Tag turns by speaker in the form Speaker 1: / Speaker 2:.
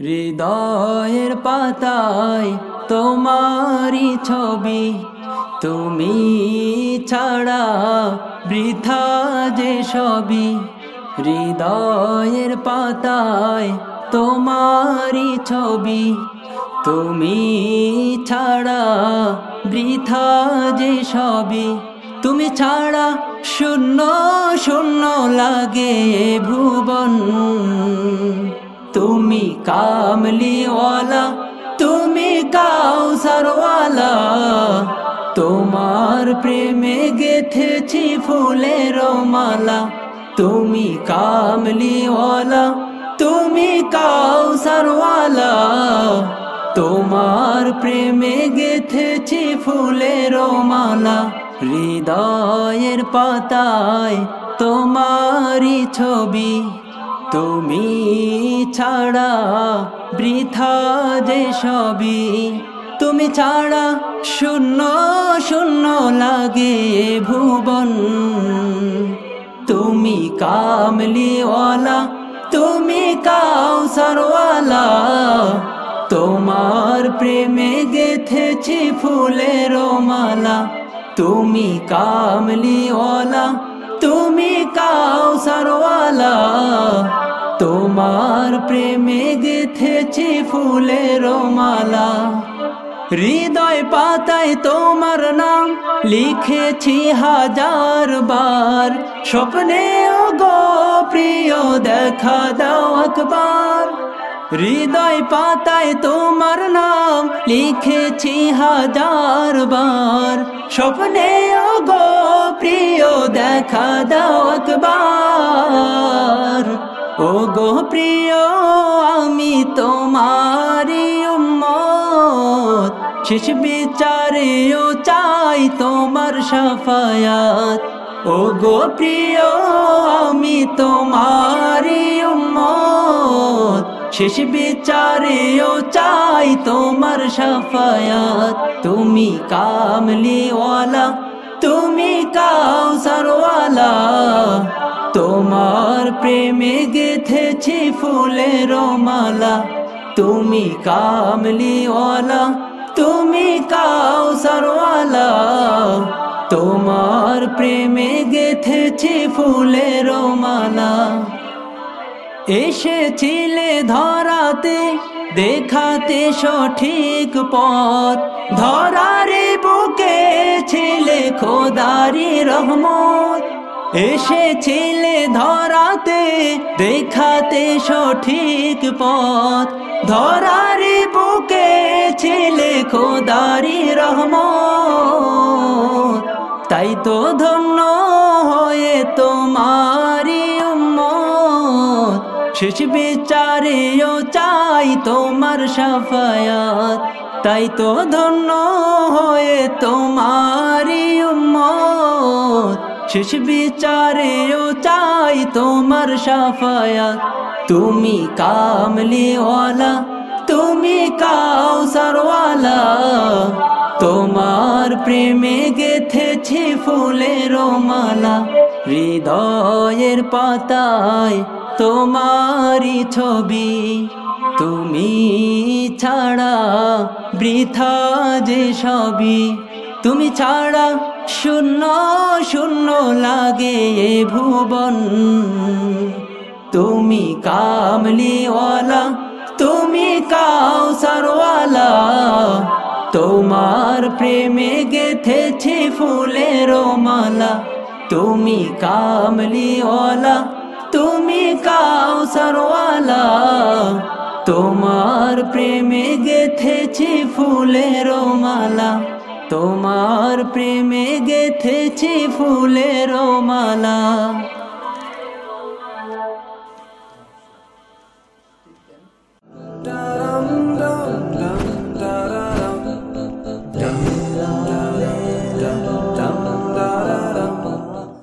Speaker 1: হৃদয়ের পাতায় তোমারি ছবি তুমি ছাড়া বৃথা যে সবি হৃদয়ের পাতায় তোমারি ছবি তুমি ছাড়া বৃথা যে সবই, তুমি ছাড়া শূন্য শূন্য লাগে ভুবন। তুমি কামলিওয়ালা, তুমি কাউ কাউসারওয়ালা। তোমার প্রেমে গেথেছি ফুলের মালা। তুমি কামলিওয়ালা, তুমি কাউ কাউসারওয়ালা। তোমার প্রেমে গেথেছি ফুলের মালা, হৃদয়ের পাতায় তোমারই ছবি। তুমি ছাড়া বৃথা যে সবই, তুমি ছাড়া শূন্য শূন্য লাগে ভুবন। তুমি কামলিওয়ালা, তুমি কাউসারওয়ালা তোমার প্রেমে গেথেছি ফুলের মালা। তুমি কামলিওয়ালা, তুমি কাউসারওয়ালা। তোমার প্রেমে গেথেছি ফুলের মালা। হৃদয় পাতায় তোমার নাম লিখেছি হাজার বার। স্বপ্নে গো প্রিয়, দেখা দাও একবার। হৃদয় পাতায় তোমার নাম লিখেছি হাজার বার। স্বপ্নে গো প্রিয় দেখা দাও একবার। ও গো প্রিয়, আমি তোমারি উম্মত। শেষ বিচারেও চাই তোমার সাফায়াত। ও গো প্রিয়, আমি তোমারি উম্মত। শেষ বিচারেও চাই তোমার সাফায়াত। তুমি কামলিওয়ালা, তুমি কাউসারওয়ালা। তোমার প্রেমে গেথেছি ফুলের মালা। তুমি কামলিওয়ালা, তুমি কাউসারওয়ালা। তোমার প্রেমে গেথেছি ফুলের মালা। এসেছিলে ধরাতে, দেখাতে সঠিক পথ। ধরারে বুকে ছিলে খোদারি রহমত। এসেছিলে ধরাতে, দেখাতে সঠিক পথ। ধরারে বুকে ছিলে খোদারি রহমত। তাই তো ধন্য হয়ে তোমারি শেষ বিচারেও চাই তোমার সাফায়াত। তাই তো ধন্য হয়ে তোমারি শেষ বিচারেও চাই তোমার সাফায়াত। তুমি কামলিওয়ালা, তুমি কাউসারওয়ালা। তোমার প্রেমে গেথেছি ফুলের মালা। হৃদয়ের পাতায় তোমারি ছবি তুমি ছাড়া বৃথা যে সবই। তুমি ছাড়া শূন্য শূন্য লাগে ভুবন। তুমি কামলিওয়ালা, তুমি কাউসারওয়ালা। তোমার প্রেমে গেথেছি ফুলের মালা। তুমি কামলিওয়ালা কাউসারওয়ালা তোমার প্রেমে গেথেছি ফুলের মালা। তোমার প্রেমে গেথেছি ফুলের মালা।